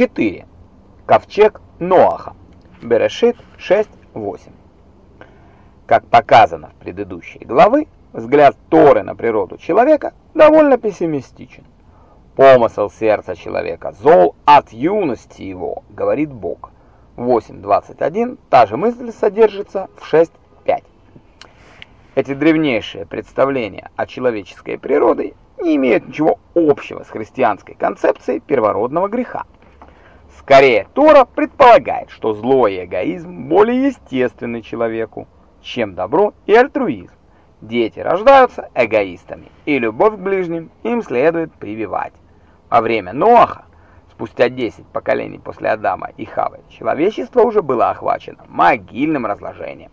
4. Ковчег Ноаха. Берешит 6.8. Как показано в предыдущей главе, взгляд Торы на природу человека довольно пессимистичен. Помысл сердца человека зол от юности его, говорит Бог. 8.21, та же мысль содержится в 6.5. Эти древнейшие представления о человеческой природе не имеют ничего общего с христианской концепцией первородного греха. Скорее, Тора предполагает, что зло и эгоизм более естественны человеку, чем добро и альтруизм. Дети рождаются эгоистами, и любовь к ближним им следует прививать. Во время Ноаха, спустя 10 поколений после Адама и Хавы, человечество уже было охвачено могильным разложением.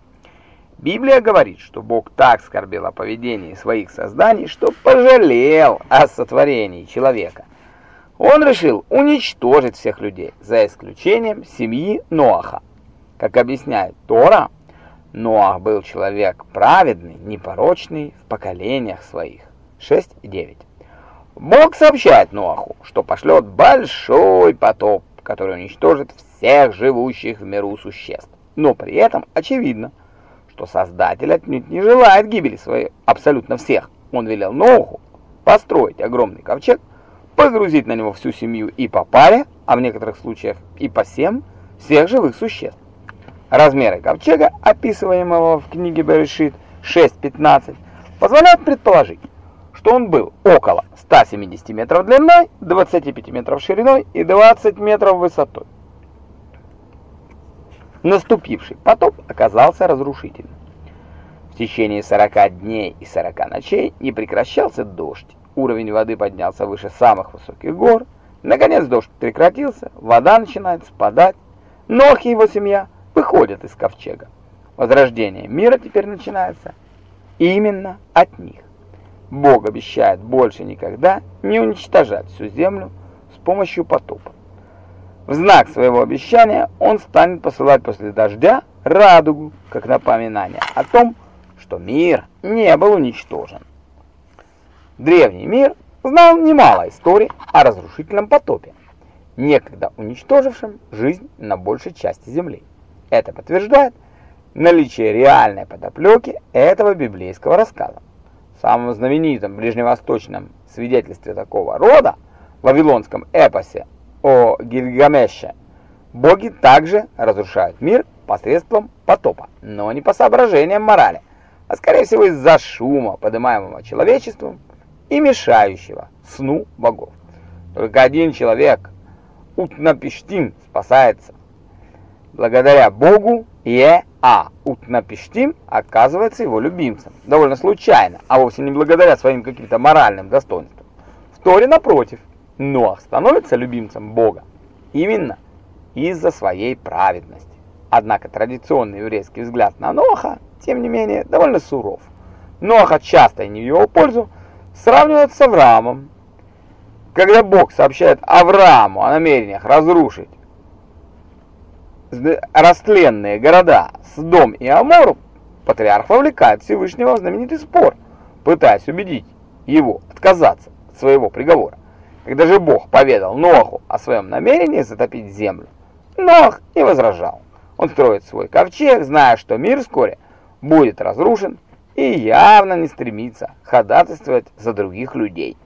Библия говорит, что Бог так скорбел о поведении своих созданий, что пожалел о сотворении человека. Он решил уничтожить всех людей, за исключением семьи Ноаха. Как объясняет Тора, Ноах был человек праведный, непорочный в поколениях своих. 6.9. Бог сообщает Ноаху, что пошлет большой потоп, который уничтожит всех живущих в миру существ. Но при этом очевидно, что Создатель отнюдь не желает гибели своей абсолютно всех. Он велел Ноаху построить огромный ковчег, погрузить на него всю семью и по паре, а в некоторых случаях и по семь, всех живых существ. Размеры ковчега, описываемого в книге Берешит 6.15, позволяют предположить, что он был около 170 метров длиной, 25 метров шириной и 20 метров высотой. Наступивший потоп оказался разрушительным. В течение 40 дней и 40 ночей не прекращался дождь. Уровень воды поднялся выше самых высоких гор. Наконец дождь прекратился, вода начинает спадать. Нох и его семья выходят из ковчега. Возрождение мира теперь начинается именно от них. Бог обещает больше никогда не уничтожать всю землю с помощью потопа. В знак своего обещания он станет посылать после дождя радугу, как напоминание о том, что мир не был уничтожен. Древний мир знал немало историй о разрушительном потопе, некогда уничтожившем жизнь на большей части Земли. Это подтверждает наличие реальной подоплеки этого библейского рассказа. В самом знаменитом ближневосточном свидетельстве такого рода, в вавилонском эпосе о Гильгамеше, боги также разрушают мир посредством потопа, но не по соображениям морали, а скорее всего из-за шума, поднимаемого человечеством и мешающего сну богов. Только один человек, Утнапиштим, спасается. Благодаря богу Е-А. Утнапиштим оказывается его любимцем. Довольно случайно, а вовсе не благодаря своим каким-то моральным достоинствам. В Торе, напротив, Ноах становится любимцем Бога именно из-за своей праведности. Однако традиционный еврейский взгляд на Ноаха, тем не менее, довольно суров. Ноаха часто и не в его пользу сравнивают с Авраамом. Когда Бог сообщает Аврааму о намерениях разрушить растленные города Сдом и Амору, патриарх вовлекает Всевышнего в знаменитый спор, пытаясь убедить его отказаться от своего приговора. Когда же Бог поведал Ноаху о своем намерении затопить землю, Ноах не возражал. Он строит свой ковчег, зная, что мир вскоре будет разрушен, и явно не стремится ходатайствовать за других людей.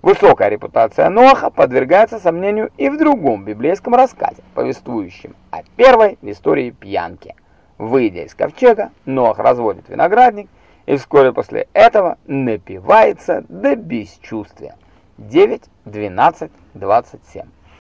Высокая репутация Ноаха подвергается сомнению и в другом библейском рассказе, повествующем о первой истории пьянке. Выйдя из ковчега, Ноах разводит виноградник и вскоре после этого напивается до бесчувствия. 9, 12, 27.